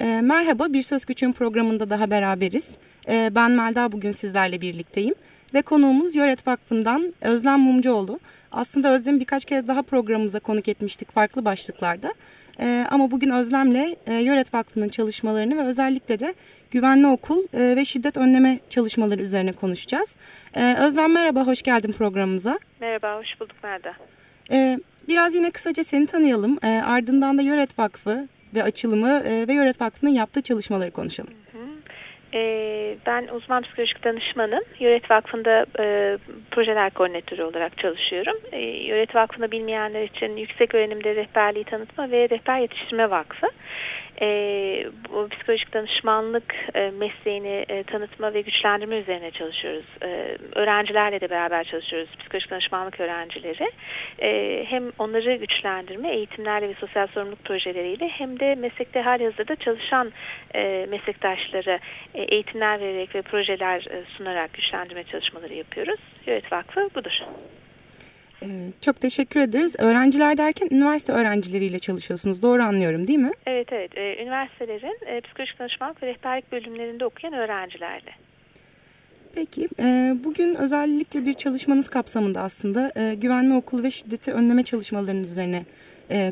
E, merhaba, Bir Söz Küçüğün programında daha beraberiz. E, ben Melda bugün sizlerle birlikteyim. Ve konuğumuz Yöret Vakfı'ndan Özlem Mumcuoğlu. Aslında Özlem'i birkaç kez daha programımıza konuk etmiştik farklı başlıklarda. E, ama bugün Özlem'le e, Yöret Vakfı'nın çalışmalarını ve özellikle de güvenli okul e, ve şiddet önleme çalışmaları üzerine konuşacağız. E, Özlem merhaba, hoş geldin programımıza. Merhaba, hoş bulduk Melda. E, biraz yine kısaca seni tanıyalım. E, ardından da Yöret Vakfı ve açılımı e, ve Yöret Vakfı'nın yaptığı çalışmaları konuşalım. Hı hı. E, ben uzman psikolojik danışmanım. Yöret Vakfı'nda e, projeler koordinatörü olarak çalışıyorum. E, Yöret Vakfı'nı bilmeyenler için yüksek öğrenimde rehberliği tanıtma ve rehber yetiştirme vakfı e, bu psikolojik danışmanlık e, mesleğini e, tanıtma ve güçlendirme üzerine çalışıyoruz. E, öğrencilerle de beraber çalışıyoruz. Psikolojik danışmanlık öğrencileri. E, hem onları güçlendirme, eğitimlerle ve sosyal sorumluluk projeleriyle hem de meslekte hali hazırda çalışan e, meslektaşlara e, eğitimler vererek ve projeler e, sunarak güçlendirme çalışmaları yapıyoruz. Yönet Vakfı budur. Ee, çok teşekkür ederiz. Öğrenciler derken üniversite öğrencileriyle çalışıyorsunuz. Doğru anlıyorum değil mi? Evet evet. Ee, üniversitelerin e, psikolojik danışmanlık ve rehberlik bölümlerinde okuyan öğrencilerle. Peki, e, bugün özellikle bir çalışmanız kapsamında aslında e, güvenli okul ve şiddeti önleme çalışmalarının üzerine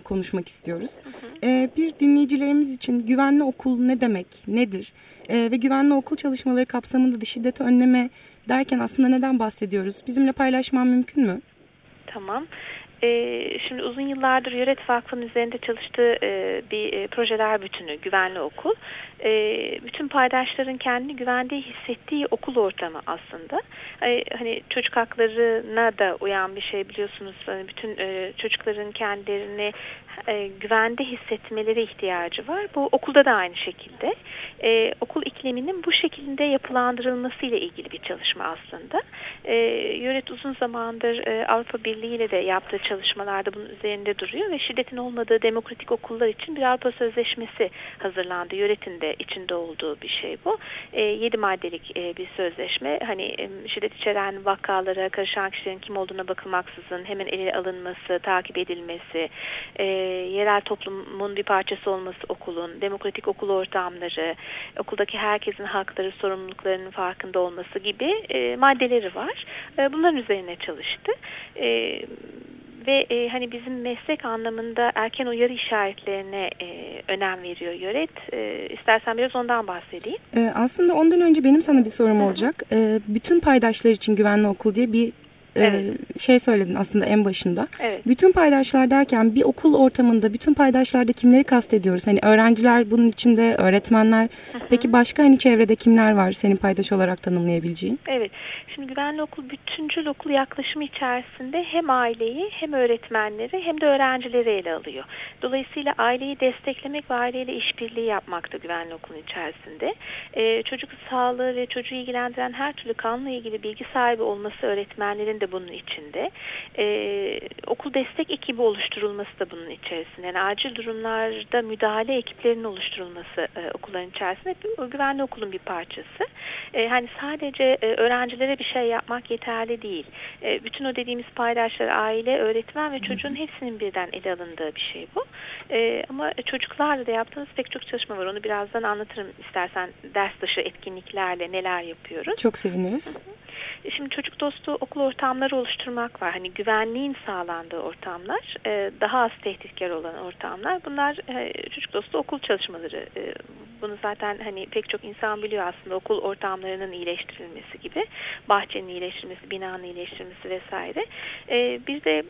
konuşmak istiyoruz. Hı hı. Bir dinleyicilerimiz için güvenli okul ne demek, nedir? Ve güvenli okul çalışmaları kapsamında da şiddeti önleme derken aslında neden bahsediyoruz? Bizimle paylaşman mümkün mü? Tamam. E, şimdi uzun yıllardır Yöret Vakfı'nın üzerinde çalıştığı e, bir e, projeler bütünü Güvenli Okul. E, bütün paydaşların kendini güvende hissettiği okul ortamı aslında. E, hani çocuk haklarına da uyan bir şey biliyorsunuz. Hani bütün e, çocukların kendilerini e, güvende hissetmeleri ihtiyacı var. Bu okulda da aynı şekilde. E, okul ikliminin bu şekilde yapılandırılması ile ilgili bir çalışma aslında. E, Yönet uzun zamandır e, Avrupa Birliği ile de yaptığı çalışmalarda bunun üzerinde duruyor ve şiddetin olmadığı demokratik okullar için bir Avrupa Sözleşmesi hazırlandı. Yönetin de içinde olduğu bir şey bu. E, 7 maddelik e, bir sözleşme. Hani e, şiddet içeren vakalara karışan kişilerin kim olduğuna bakılmaksızın hemen ele alınması, takip edilmesi, e, yerel toplumun bir parçası olması okulun, demokratik okul ortamları, okuldaki herkesin hakları, sorumluluklarının farkında olması gibi e, maddeleri var. E, bunların üzerine çalıştı. E, ve e, hani bizim meslek anlamında erken uyarı işaretlerine e, önem veriyor Yöret. E, istersen biraz ondan bahsedeyim. E, aslında ondan önce benim sana bir sorum olacak. E, bütün paydaşlar için güvenli okul diye bir evet. şey söyledin aslında en başında. Evet. Bütün paydaşlar derken bir okul ortamında bütün paydaşlarda kimleri kastediyoruz? Hani öğrenciler bunun içinde, öğretmenler. Hı hı. Peki başka hani çevrede kimler var senin paydaş olarak tanımlayabileceğin? Evet. Şimdi güvenli okul bütüncül okul yaklaşımı içerisinde hem aileyi hem öğretmenleri hem de öğrencileri ele alıyor. Dolayısıyla aileyi desteklemek ve aileyle işbirliği yapmak da güvenli okulun içerisinde. Ee, çocuk sağlığı ve çocuğu ilgilendiren her türlü kanunla ilgili bilgi sahibi olması öğretmenlerin de de bunun içinde. E, okul destek ekibi oluşturulması da bunun içerisinde. Yani acil durumlarda müdahale ekiplerinin oluşturulması e, okulların içerisinde o güvenli okulun bir parçası. E, hani sadece e, öğrencilere bir şey yapmak yeterli değil. E, bütün o dediğimiz paydaşlar aile, öğretmen ve çocuğun hepsinin birden ele alındığı bir şey bu. E, ama çocuklarla da yaptığımız pek çok çalışma var. Onu birazdan anlatırım istersen ders dışı etkinliklerle neler yapıyoruz. Çok seviniriz. Hı hı. Şimdi çocuk dostu okul ortamları oluşturmak var. Hani güvenliğin sağlandığı ortamlar, e, daha az tehditkar olan ortamlar. Bunlar e, çocuk dostu okul çalışmaları. E, bunu zaten hani pek çok insan biliyor aslında okul ortamlarının iyileştirilmesi gibi. Bahçenin iyileştirilmesi, binanın iyileştirilmesi vesaire. Bir de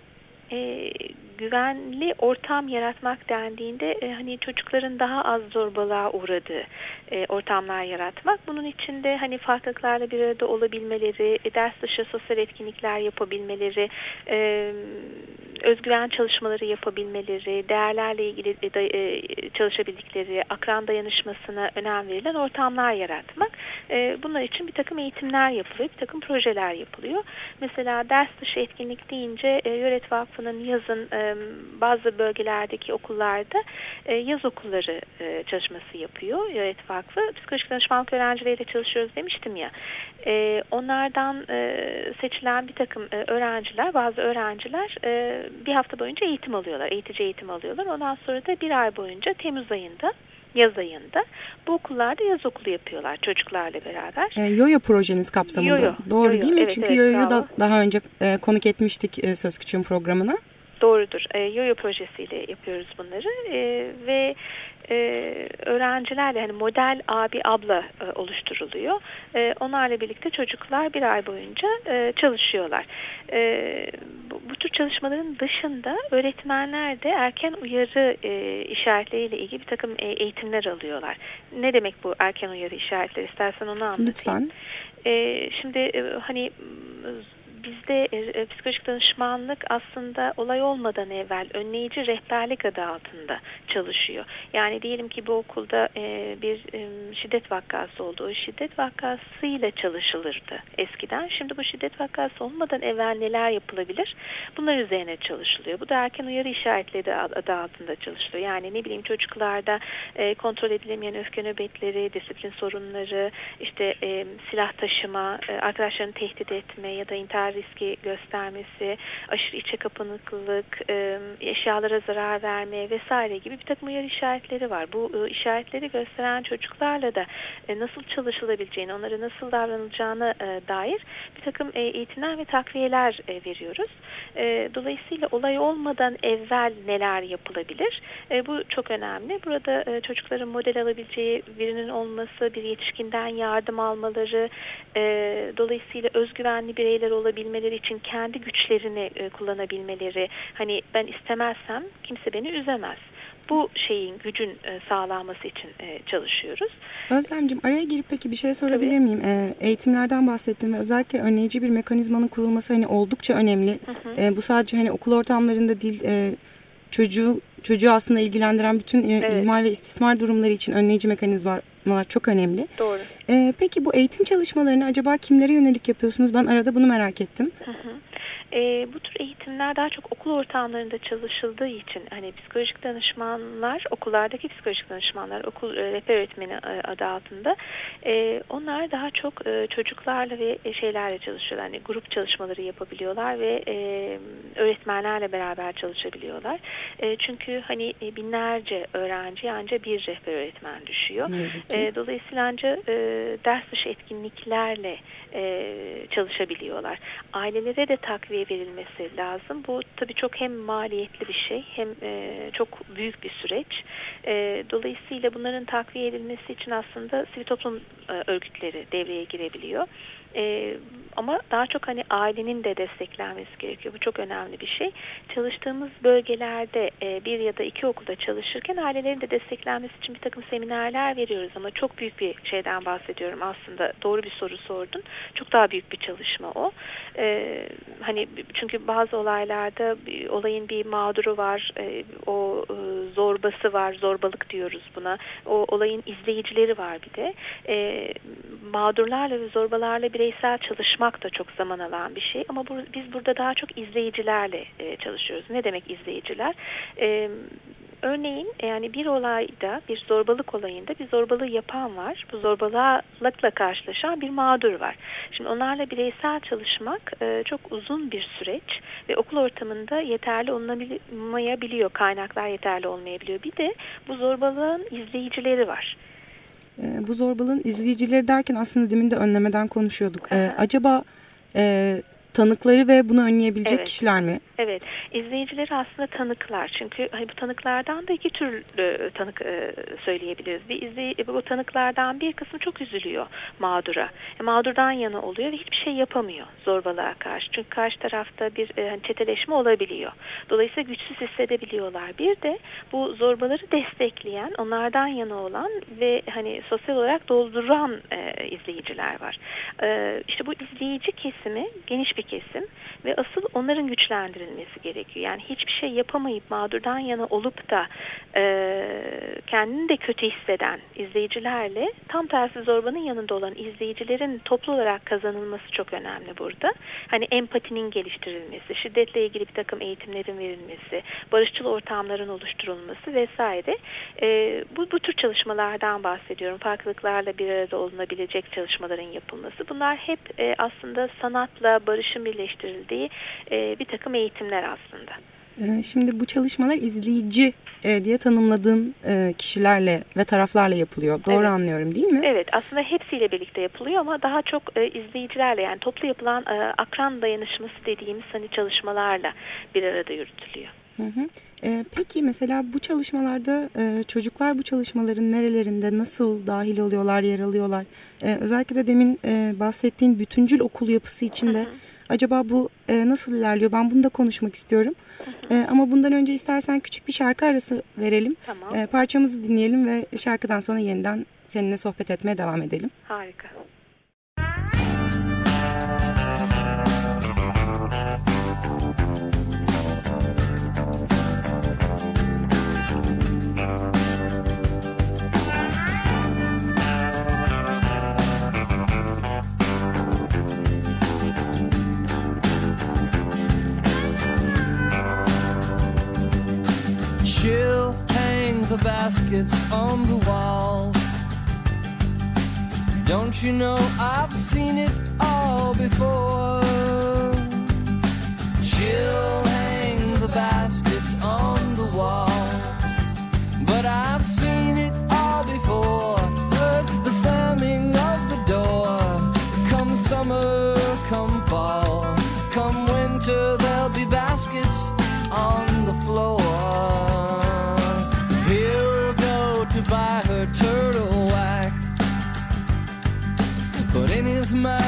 e, güvenli ortam yaratmak dendiğinde e, hani çocukların daha az zorbalığa uğradığı e, ortamlar yaratmak. Bunun içinde hani farklılıklarla bir arada olabilmeleri, e, ders dışı sosyal etkinlikler yapabilmeleri, e, özgüven çalışmaları yapabilmeleri, değerlerle ilgili e, e, çalışabildikleri, akran dayanışmasına önem verilen ortamlar yaratmak. E, bunlar için bir takım eğitimler yapılıyor, bir takım projeler yapılıyor. Mesela ders dışı etkinlik deyince Yöret Vakfı'nın yazın bazı bölgelerdeki okullarda yaz okulları çalışması yapıyor Yöret Vakfı. Psikolojik danışmanlık öğrencileriyle çalışıyoruz demiştim ya. Onlardan seçilen bir takım öğrenciler, bazı öğrenciler bir hafta boyunca eğitim alıyorlar. Eğitici eğitim alıyorlar. Ondan sonra da bir ay boyunca Temmuz ayında yaz ayında. Bu okullarda yaz okulu yapıyorlar çocuklarla beraber. E, Yoyo projeniz kapsamında. Yoyo, Doğru Yoyo. değil mi? Evet, Çünkü evet, Yoyo'yu da daha önce e, konuk etmiştik e, Söz Küçüğün programına. Doğrudur. E, Yoyo projesiyle yapıyoruz bunları e, ve e, öğrencilerle hani model abi abla e, oluşturuluyor. E, onlarla birlikte çocuklar bir ay boyunca e, çalışıyorlar. E, bu, bu tür çalışmaların dışında öğretmenler de erken uyarı e, işaretleriyle ilgili bir takım e, eğitimler alıyorlar. Ne demek bu erken uyarı işaretleri? İstersen onu anlatayım. Lütfen. E, şimdi e, hani bizde e, e, psikolojik danışmanlık aslında olay olmadan evvel önleyici rehberlik adı altında çalışıyor. Yani diyelim ki bu okulda e, bir e, şiddet vakası oldu. O şiddet vakasıyla çalışılırdı eskiden. Şimdi bu şiddet vakası olmadan evvel neler yapılabilir? Bunlar üzerine çalışılıyor. Bu da erken uyarı işaretleri adı altında çalışılıyor. Yani ne bileyim çocuklarda e, kontrol edilemeyen öfke nöbetleri, disiplin sorunları, işte e, silah taşıma, e, arkadaşlarını tehdit etme ya da intihar riski göstermesi, aşırı içe kapanıklılık, e, eşyalara zarar verme vesaire gibi bir takım uyarı işaretleri var. Bu e, işaretleri gösteren çocuklarla da e, nasıl çalışılabileceğini, onlara nasıl davranılacağına e, dair bir takım e, eğitimler ve takviyeler veriyoruz. Dolayısıyla olay olmadan evvel neler yapılabilir? Bu çok önemli. Burada çocukların model alabileceği birinin olması, bir yetişkinden yardım almaları, dolayısıyla özgüvenli bireyler olabilmeleri için kendi güçlerini e, kullanabilmeleri, hani ben istemezsem kimse beni üzemez. Bu şeyin gücün e, sağlanması için e, çalışıyoruz. Özlemciğim araya girip peki bir şey sorabilir Tabii. miyim? E, eğitimlerden bahsettim ve özellikle önleyici bir mekanizmanın kurulması hani oldukça önemli. Hı hı. E, bu sadece hani okul ortamlarında değil e, çocuğu çocuğu aslında ilgilendiren bütün e, Evet. ihmal ve istismar durumları için önleyici mekanizmalar çok önemli. Doğru. E, peki bu eğitim çalışmalarını acaba kimlere yönelik yapıyorsunuz? Ben arada bunu merak ettim. Hı hı. E, bu tür eğitimler daha çok okul ortamlarında çalışıldığı için hani psikolojik danışmanlar, okullardaki psikolojik danışmanlar, okul e, rehber öğretmeni e, adı altında e, onlar daha çok e, çocuklarla ve e, şeylerle çalışıyorlar. Hani grup çalışmaları yapabiliyorlar ve e, öğretmenlerle beraber çalışabiliyorlar. E, çünkü hani e, binlerce öğrenci ancak bir rehber öğretmen düşüyor. E, dolayısıyla ancak e, ders dışı etkinliklerle e, çalışabiliyorlar. Ailelere de takviye verilmesi lazım. Bu tabii çok hem maliyetli bir şey hem e, çok büyük bir süreç. E, dolayısıyla bunların takviye edilmesi için aslında sivil toplum e, örgütleri devreye girebiliyor. E, ama daha çok hani ailenin de desteklenmesi gerekiyor. Bu çok önemli bir şey. Çalıştığımız bölgelerde e, bir ya da iki okulda çalışırken ailelerin de desteklenmesi için bir takım seminerler veriyoruz ama çok büyük bir şeyden bahsediyorum aslında. Doğru bir soru sordun. Çok daha büyük bir çalışma o. E, hani çünkü bazı olaylarda olayın bir mağduru var, e, o e, zorbası var, zorbalık diyoruz buna. O olayın izleyicileri var bir de. E, mağdurlarla ve zorbalarla bireysel çalışmak da çok zaman alan bir şey ama bu, biz burada daha çok izleyicilerle e, çalışıyoruz. Ne demek izleyiciler? E, Örneğin yani bir olayda, bir zorbalık olayında bir zorbalığı yapan var. Bu zorbalıkla karşılaşan bir mağdur var. Şimdi onlarla bireysel çalışmak e, çok uzun bir süreç ve okul ortamında yeterli olmayabiliyor. Kaynaklar yeterli olmayabiliyor. Bir de bu zorbalığın izleyicileri var. E, bu zorbalığın izleyicileri derken aslında demin de önlemeden konuşuyorduk. E, acaba e, tanıkları ve bunu önleyebilecek Evet. kişiler mi? Evet, izleyicileri aslında tanıklar. Çünkü hani bu tanıklardan da iki türlü tanık e, söyleyebiliriz. Bir izley bu tanıklardan bir kısmı çok üzülüyor mağdura. E, mağdurdan yana oluyor ve hiçbir şey yapamıyor zorbalığa karşı. Çünkü karşı tarafta bir e, hani çeteleşme olabiliyor. Dolayısıyla güçsüz hissedebiliyorlar. Bir de bu zorbaları destekleyen, onlardan yana olan ve hani sosyal olarak dolduran e, izleyiciler var. E, işte bu izleyici kesimi geniş bir kesim ve asıl onların güçlendirilmesi gerekiyor. Yani hiçbir şey yapamayıp mağdurdan yana olup da e, kendini de kötü hisseden izleyicilerle tam tersi zorbanın yanında olan izleyicilerin toplu olarak kazanılması çok önemli burada. Hani empatinin geliştirilmesi, şiddetle ilgili bir takım eğitimlerin verilmesi, barışçıl ortamların oluşturulması vesaire. E, bu, bu tür çalışmalardan bahsediyorum. Farklılıklarla bir arada olunabilecek çalışmaların yapılması. Bunlar hep e, aslında sanatla barışın birleştirildiği e, bir takım eğitimler aslında. Ee, şimdi bu çalışmalar izleyici e, diye tanımladığın e, kişilerle ve taraflarla yapılıyor. Doğru evet. anlıyorum değil mi? Evet aslında hepsiyle birlikte yapılıyor ama daha çok e, izleyicilerle yani toplu yapılan akran dayanışması dediğimiz hani çalışmalarla bir arada yürütülüyor. Hı hı. E, peki mesela bu çalışmalarda e, çocuklar bu çalışmaların nerelerinde nasıl dahil oluyorlar, yer alıyorlar? E, özellikle de demin e, bahsettiğin bütüncül okul yapısı içinde hı hı. Acaba bu e, nasıl ilerliyor? Ben bunu da konuşmak istiyorum. Hı hı. E, ama bundan önce istersen küçük bir şarkı arası verelim. Tamam. E, parçamızı dinleyelim ve şarkıdan sonra yeniden seninle sohbet etmeye devam edelim. Harika. Baskets on the walls. Don't you know I've seen it all before? with my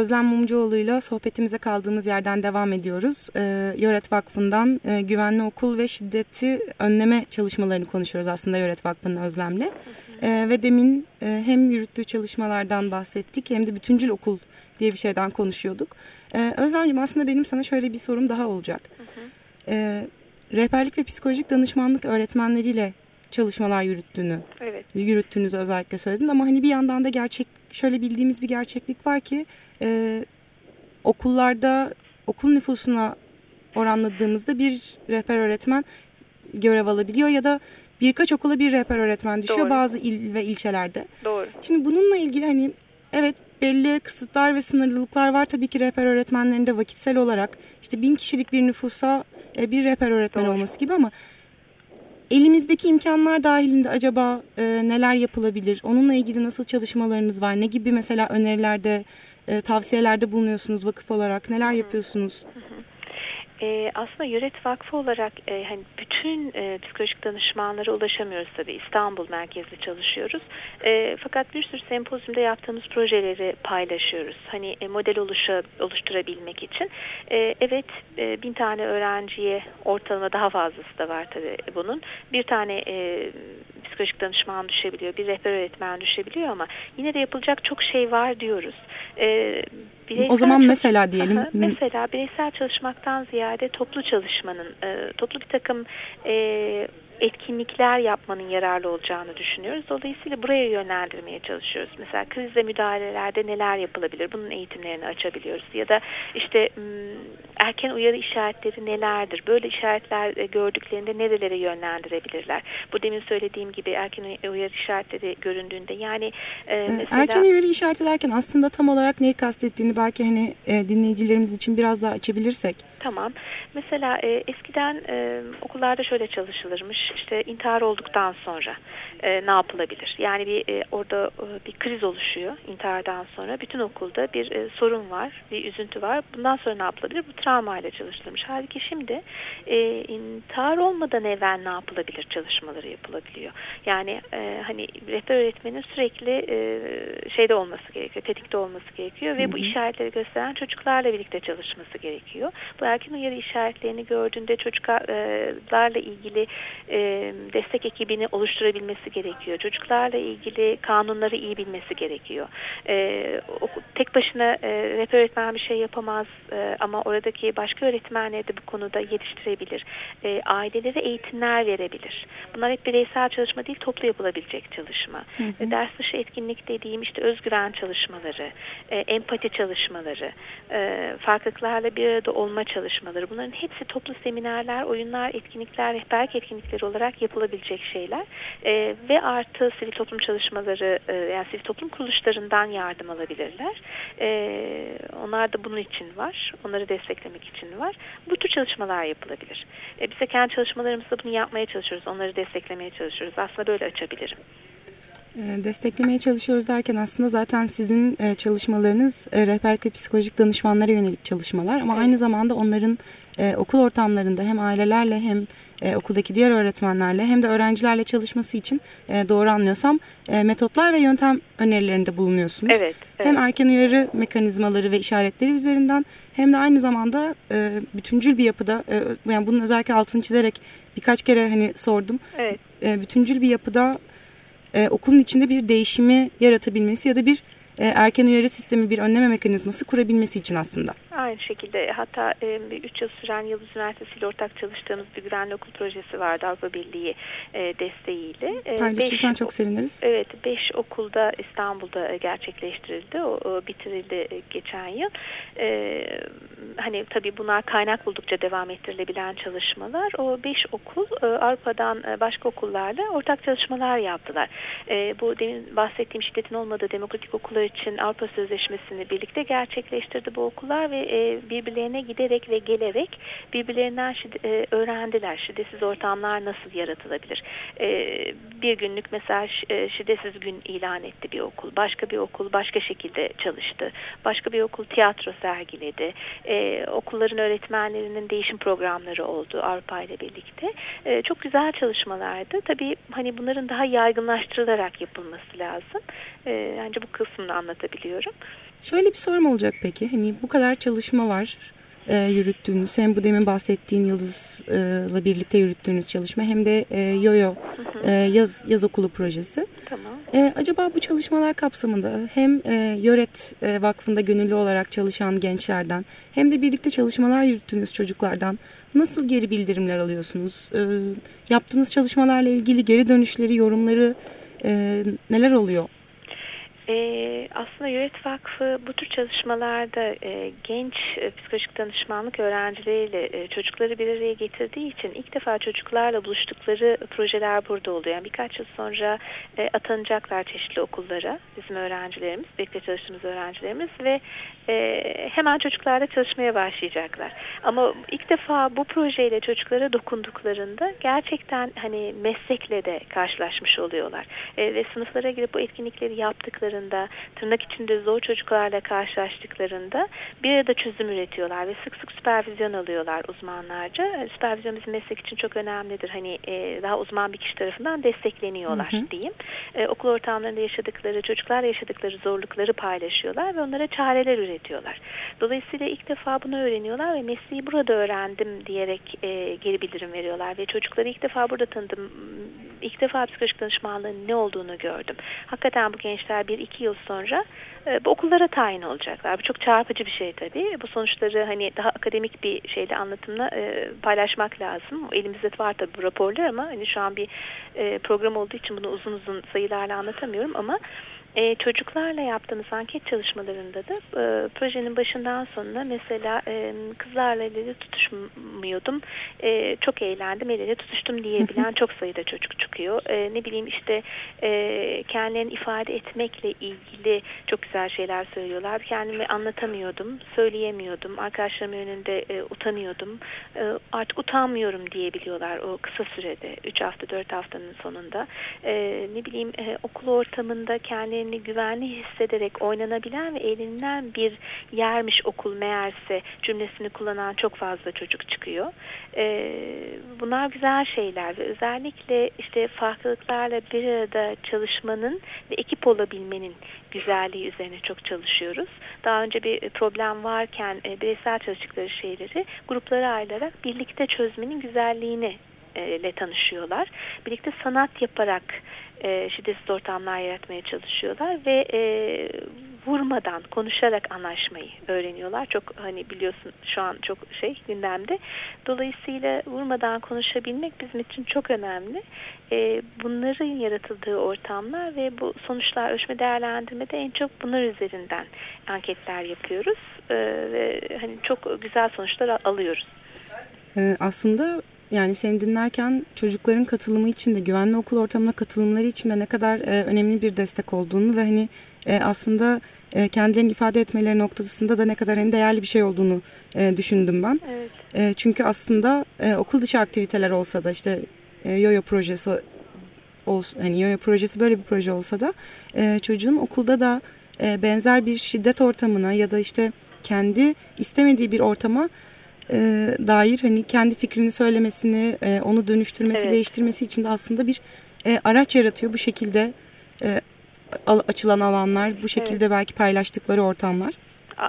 Özlem Mumcuoğlu'yla sohbetimize kaldığımız yerden devam ediyoruz. Ee, Yöret Vakfı'ndan e, güvenli okul ve şiddeti önleme çalışmalarını konuşuyoruz aslında Yöret Vakfı'nın Özlem'le. Ee, ve demin e, hem yürüttüğü çalışmalardan bahsettik hem de bütüncül okul diye bir şeyden konuşuyorduk. Ee, Özlemciğim aslında benim sana şöyle bir sorum daha olacak. Ee, rehberlik ve psikolojik danışmanlık öğretmenleriyle çalışmalar yürüttüğünü Evet. yürüttüğünüzü özellikle söyledin ama hani bir yandan da gerçek şöyle bildiğimiz bir gerçeklik var ki e, okullarda okul nüfusuna oranladığımızda bir rehber öğretmen görev alabiliyor ya da birkaç okula bir rehber öğretmen düşüyor Doğru. bazı il ve ilçelerde. Doğru. Şimdi bununla ilgili hani evet belli kısıtlar ve sınırlılıklar var tabii ki rehber öğretmenlerinde vakitsel olarak işte bin kişilik bir nüfusa e, bir rehber öğretmen Doğru. olması gibi ama elimizdeki imkanlar dahilinde acaba e, neler yapılabilir? Onunla ilgili nasıl çalışmalarınız var? Ne gibi mesela önerilerde, e, tavsiyelerde bulunuyorsunuz vakıf olarak? Neler yapıyorsunuz? Ee, aslında Yöret Vakfı olarak e, hani bütün e, psikolojik danışmanlara ulaşamıyoruz tabii. İstanbul merkezli çalışıyoruz. E, fakat bir sürü sempozyumda yaptığımız projeleri paylaşıyoruz. Hani e, model oluşa, oluşturabilmek için. E, evet e, bin tane öğrenciye ortalama daha fazlası da var tabii bunun. Bir tane e, psikolojik danışman düşebiliyor, bir rehber öğretmen düşebiliyor ama yine de yapılacak çok şey var diyoruz. E, bireysel O zaman mesela diyelim. Aha, mesela bireysel çalışmaktan ziyade toplu çalışmanın, e, toplu bir takım e, etkinlikler yapmanın yararlı olacağını düşünüyoruz. Dolayısıyla buraya yönlendirmeye çalışıyoruz. Mesela krizle müdahalelerde neler yapılabilir? Bunun eğitimlerini açabiliyoruz. Ya da işte erken uyarı işaretleri nelerdir? Böyle işaretler e, gördüklerinde nerelere yönlendirebilirler? Bu demin söylediğim gibi erken uyarı işaretleri göründüğünde yani e, mesela... Erken uyarı işareti derken aslında tam olarak neyi kastettiğini belki hani e, dinleyicilerimiz için biraz daha açabilirsek. Tamam. Mesela e, eskiden e, okullarda şöyle çalışılırmış. İşte intihar olduktan sonra e, ne yapılabilir? Yani bir e, orada e, bir kriz oluşuyor intihardan sonra. Bütün okulda bir e, sorun var, bir üzüntü var. Bundan sonra ne yapılabilir? Bu travmayla çalışılmış. Halbuki şimdi e, intihar olmadan evvel ne yapılabilir çalışmaları yapılabiliyor. Yani e, hani rehber öğretmenin sürekli e, şeyde olması gerekiyor, tetikte olması gerekiyor ve Hı -hı. bu işaretleri gösteren çocuklarla birlikte çalışması gerekiyor. Bu erken uyarı işaretlerini gördüğünde çocuklarla ilgili e, destek ekibini oluşturabilmesi gerekiyor. Çocuklarla ilgili kanunları iyi bilmesi gerekiyor. E, tek başına e, rehber öğretmen bir şey yapamaz ama oradaki başka öğretmenleri de bu konuda yetiştirebilir. Ailelere eğitimler verebilir. Bunlar hep bireysel çalışma değil, toplu yapılabilecek çalışma. Hı hı. Ders dışı etkinlik dediğim işte özgüven çalışmaları, empati çalışmaları, farklılıklarla bir arada olma çalışmaları çalışmaları bunların hepsi toplu seminerler, oyunlar, etkinlikler, rehberlik etkinlikleri olarak yapılabilecek şeyler e, ve artı sivil toplum çalışmaları e, yani sivil toplum kuruluşlarından yardım alabilirler. E, onlar da bunun için var. Onları desteklemek için var. Bu tür çalışmalar yapılabilir. E, biz de kendi çalışmalarımızda bunu yapmaya çalışıyoruz. Onları desteklemeye çalışıyoruz. Aslında böyle açabilirim. Ee, desteklemeye çalışıyoruz derken aslında zaten sizin e, çalışmalarınız e, rehberlik ve psikolojik danışmanlara yönelik çalışmalar ama evet. aynı zamanda onların e, okul ortamlarında hem ailelerle hem okuldaki diğer öğretmenlerle hem de öğrencilerle çalışması için doğru anlıyorsam metotlar ve yöntem önerilerinde bulunuyorsunuz. Evet, evet. Hem erken uyarı mekanizmaları ve işaretleri üzerinden hem de aynı zamanda bütüncül bir yapıda yani bunun özellikle altını çizerek birkaç kere hani sordum. Evet. bütüncül bir yapıda e, okulun içinde bir değişimi yaratabilmesi ya da bir e, erken uyarı sistemi bir önleme mekanizması kurabilmesi için aslında. Aynı şekilde hatta 3 e, yıl süren Yıldız Üniversitesi ile ortak çalıştığımız bir güvenli okul projesi vardı Avrupa Birliği e, desteğiyle. E, Paylaşırsan çok seviniriz. Evet 5 okulda İstanbul'da gerçekleştirildi. O, o bitirildi geçen yıl. E, hani tabii bunlar kaynak buldukça devam ettirilebilen çalışmalar. O 5 okul Avrupa'dan başka okullarla ortak çalışmalar yaptılar. E, bu demin bahsettiğim şiddetin olmadığı demokratik okullar için Avrupa Sözleşmesi'ni birlikte gerçekleştirdi bu okullar ve e, birbirlerine giderek ve gelerek birbirlerinden e, öğrendiler. Şiddetsiz ortamlar nasıl yaratılabilir? E, bir günlük mesela şiddetsiz gün ilan etti bir okul. Başka bir okul başka şekilde çalıştı. Başka bir okul tiyatro sergiledi. Okulların öğretmenlerinin değişim programları oldu Avrupa ile birlikte. Çok güzel çalışmalardı. Tabii hani bunların daha yaygınlaştırılarak yapılması lazım. E, bence bu kısmını anlatabiliyorum. Şöyle bir sorum olacak peki. Hani bu kadar çalışma var e, yürüttüğünüz hem bu demin bahsettiğin Yıldız'la birlikte yürüttüğünüz çalışma hem de e, YOYO e, yaz, yaz okulu projesi. Tamam. E, acaba bu çalışmalar kapsamında hem e, Yöret e, Vakfı'nda gönüllü olarak çalışan gençlerden hem de birlikte çalışmalar yürüttüğünüz çocuklardan nasıl geri bildirimler alıyorsunuz? E, yaptığınız çalışmalarla ilgili geri dönüşleri, yorumları e, neler oluyor? E, aslında Yüret Vakfı bu tür çalışmalarda e, genç e, psikolojik danışmanlık öğrencileriyle e, çocukları bir araya getirdiği için ilk defa çocuklarla buluştukları projeler burada oluyor. Yani birkaç yıl sonra e, atanacaklar çeşitli okullara bizim öğrencilerimiz, birlikte çalıştığımız öğrencilerimiz ve e, hemen çocuklarla çalışmaya başlayacaklar. Ama ilk defa bu projeyle çocuklara dokunduklarında gerçekten hani meslekle de karşılaşmış oluyorlar. E, ve sınıflara girip bu etkinlikleri yaptıklarında tırnak içinde zor çocuklarla karşılaştıklarında bir arada çözüm üretiyorlar ve sık sık süpervizyon alıyorlar uzmanlarca. Süpervizyon bizim meslek için çok önemlidir. Hani e, daha uzman bir kişi tarafından destekleniyorlar hı hı. diyeyim. E, okul ortamlarında yaşadıkları, çocuklarla yaşadıkları zorlukları paylaşıyorlar ve onlara çareler üretiyorlar. Dolayısıyla ilk defa bunu öğreniyorlar ve mesleği burada öğrendim diyerek e, geri bildirim veriyorlar ve çocukları ilk defa burada tanıdım ilk defa psikolojik danışmanlığın ne olduğunu gördüm. Hakikaten bu gençler bir 1-2 yıl sonra e, bu okullara tayin olacaklar. Bu çok çarpıcı bir şey tabii. Bu sonuçları hani daha akademik bir şeyle anlatımla e, paylaşmak lazım. Elimizde var tabii bu raporlar ama hani şu an bir e, program olduğu için bunu uzun uzun sayılarla anlatamıyorum ama e, çocuklarla yaptığımız anket çalışmalarında da e, projenin başından sonuna mesela e, kızlarla el ele tutuşmuyordum. E, çok eğlendim, el ele tutuştum diyebilen çok sayıda çocuk çıkıyor. E, ne bileyim işte e, kendilerini ifade etmekle ilgili çok güzel şeyler söylüyorlar. Kendimi anlatamıyordum, söyleyemiyordum. Arkadaşlarım önünde e, utanıyordum. E, artık utanmıyorum diyebiliyorlar o kısa sürede. 3 hafta, 4 haftanın sonunda. E, ne bileyim e, okul ortamında kendi kendilerini güvenli hissederek oynanabilen ve eğlenilen bir yermiş okul meğerse cümlesini kullanan çok fazla çocuk çıkıyor. Ee, bunlar güzel şeyler ve özellikle işte farklılıklarla bir arada çalışmanın ve ekip olabilmenin güzelliği üzerine çok çalışıyoruz. Daha önce bir problem varken e, bireysel çalıştıkları şeyleri gruplara ayrılarak birlikte çözmenin güzelliğini ile tanışıyorlar. Birlikte sanat yaparak e, şiddetsiz ortamlar yaratmaya çalışıyorlar ve e, vurmadan konuşarak anlaşmayı öğreniyorlar. Çok hani biliyorsun şu an çok şey gündemde. Dolayısıyla vurmadan konuşabilmek bizim için çok önemli. E, bunların yaratıldığı ortamlar ve bu sonuçlar ölçme değerlendirmede en çok bunlar üzerinden anketler yapıyoruz. E, ve hani çok güzel sonuçlar alıyoruz. Ee, aslında yani seni dinlerken çocukların katılımı için de güvenli okul ortamına katılımları için de ne kadar e, önemli bir destek olduğunu ve hani e, aslında e, kendilerini ifade etmeleri noktasında da ne kadar hani değerli bir şey olduğunu e, düşündüm ben. Evet. E, çünkü aslında e, okul dışı aktiviteler olsa da işte e, yoyo projesi olsun hani yoyo projesi böyle bir proje olsa da e, çocuğun okulda da e, benzer bir şiddet ortamına ya da işte kendi istemediği bir ortama e, dair hani kendi fikrini söylemesini, e, onu dönüştürmesi, evet. değiştirmesi için de aslında bir e, araç yaratıyor bu şekilde e, açılan alanlar, bu şekilde evet. belki paylaştıkları ortamlar.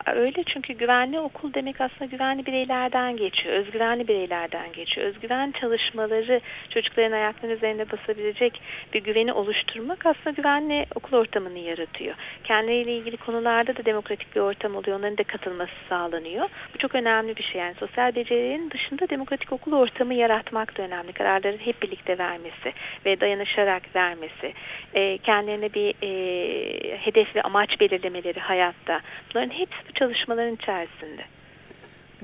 Öyle çünkü güvenli okul demek aslında güvenli bireylerden geçiyor. Özgüvenli bireylerden geçiyor. Özgüven çalışmaları çocukların ayaklarının üzerinde basabilecek bir güveni oluşturmak aslında güvenli okul ortamını yaratıyor. Kendileriyle ilgili konularda da demokratik bir ortam oluyor. Onların da katılması sağlanıyor. Bu çok önemli bir şey. Yani sosyal becerilerin dışında demokratik okul ortamı yaratmak da önemli. Kararları hep birlikte vermesi ve dayanışarak vermesi. E, kendilerine bir e, hedef ve amaç belirlemeleri hayatta. Bunların hepsi bu çalışmaların içerisinde.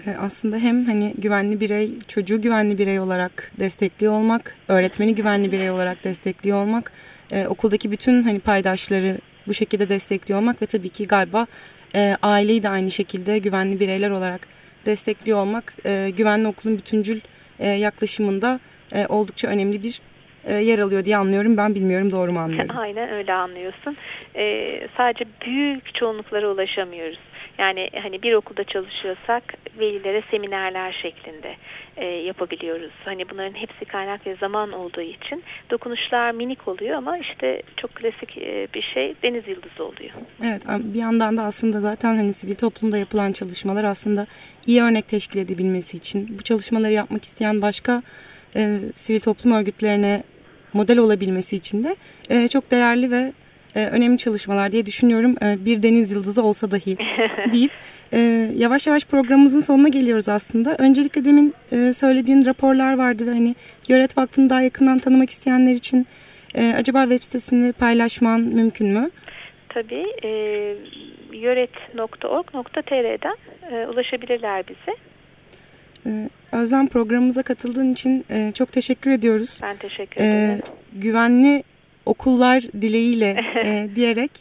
Ee, aslında hem hani güvenli birey, çocuğu güvenli birey olarak destekliyor olmak, öğretmeni güvenli birey olarak destekliyor olmak, e, okuldaki bütün hani paydaşları bu şekilde destekliyor olmak ve tabii ki galiba e, aileyi de aynı şekilde güvenli bireyler olarak destekliyor olmak e, güvenli okulun bütüncül e, yaklaşımında e, oldukça önemli bir e, yer alıyor diye anlıyorum. Ben bilmiyorum doğru mu anlıyorum? Aynen öyle anlıyorsun. Ee, sadece büyük çoğunluklara ulaşamıyoruz. Yani hani bir okulda çalışıyorsak velilere seminerler şeklinde e, yapabiliyoruz. Hani bunların hepsi kaynak ve zaman olduğu için dokunuşlar minik oluyor ama işte çok klasik e, bir şey deniz yıldızı oluyor. Evet bir yandan da aslında zaten hani sivil toplumda yapılan çalışmalar aslında iyi örnek teşkil edebilmesi için bu çalışmaları yapmak isteyen başka e, sivil toplum örgütlerine model olabilmesi için de e, çok değerli ve önemli çalışmalar diye düşünüyorum. E, bir deniz yıldızı olsa dahi deyip e, yavaş yavaş programımızın sonuna geliyoruz aslında. Öncelikle demin e, söylediğin raporlar vardı ve hani Yöret Vakfı'nı daha yakından tanımak isteyenler için e, acaba web sitesini paylaşman mümkün mü? Tabii. E, yöret.org.tr'den e, ulaşabilirler bize. E, Özlem programımıza katıldığın için e, çok teşekkür ediyoruz. Ben teşekkür ederim. E, güvenli okullar dileğiyle e, diyerek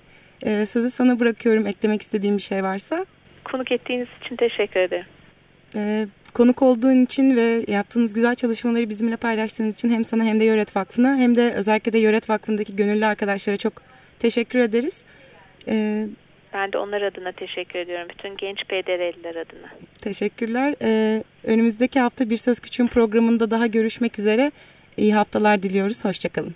e, sözü sana bırakıyorum eklemek istediğim bir şey varsa. Konuk ettiğiniz için teşekkür ederim. E, konuk olduğun için ve yaptığınız güzel çalışmaları bizimle paylaştığınız için hem sana hem de Yöret Vakfı'na hem de özellikle de Yöret Vakfı'ndaki gönüllü arkadaşlara çok teşekkür ederiz. E, ben de onlar adına teşekkür ediyorum. Bütün genç PDR'liler adına. Teşekkürler. Ee, önümüzdeki hafta Bir Söz Küçüğün programında daha görüşmek üzere. İyi haftalar diliyoruz. Hoşçakalın.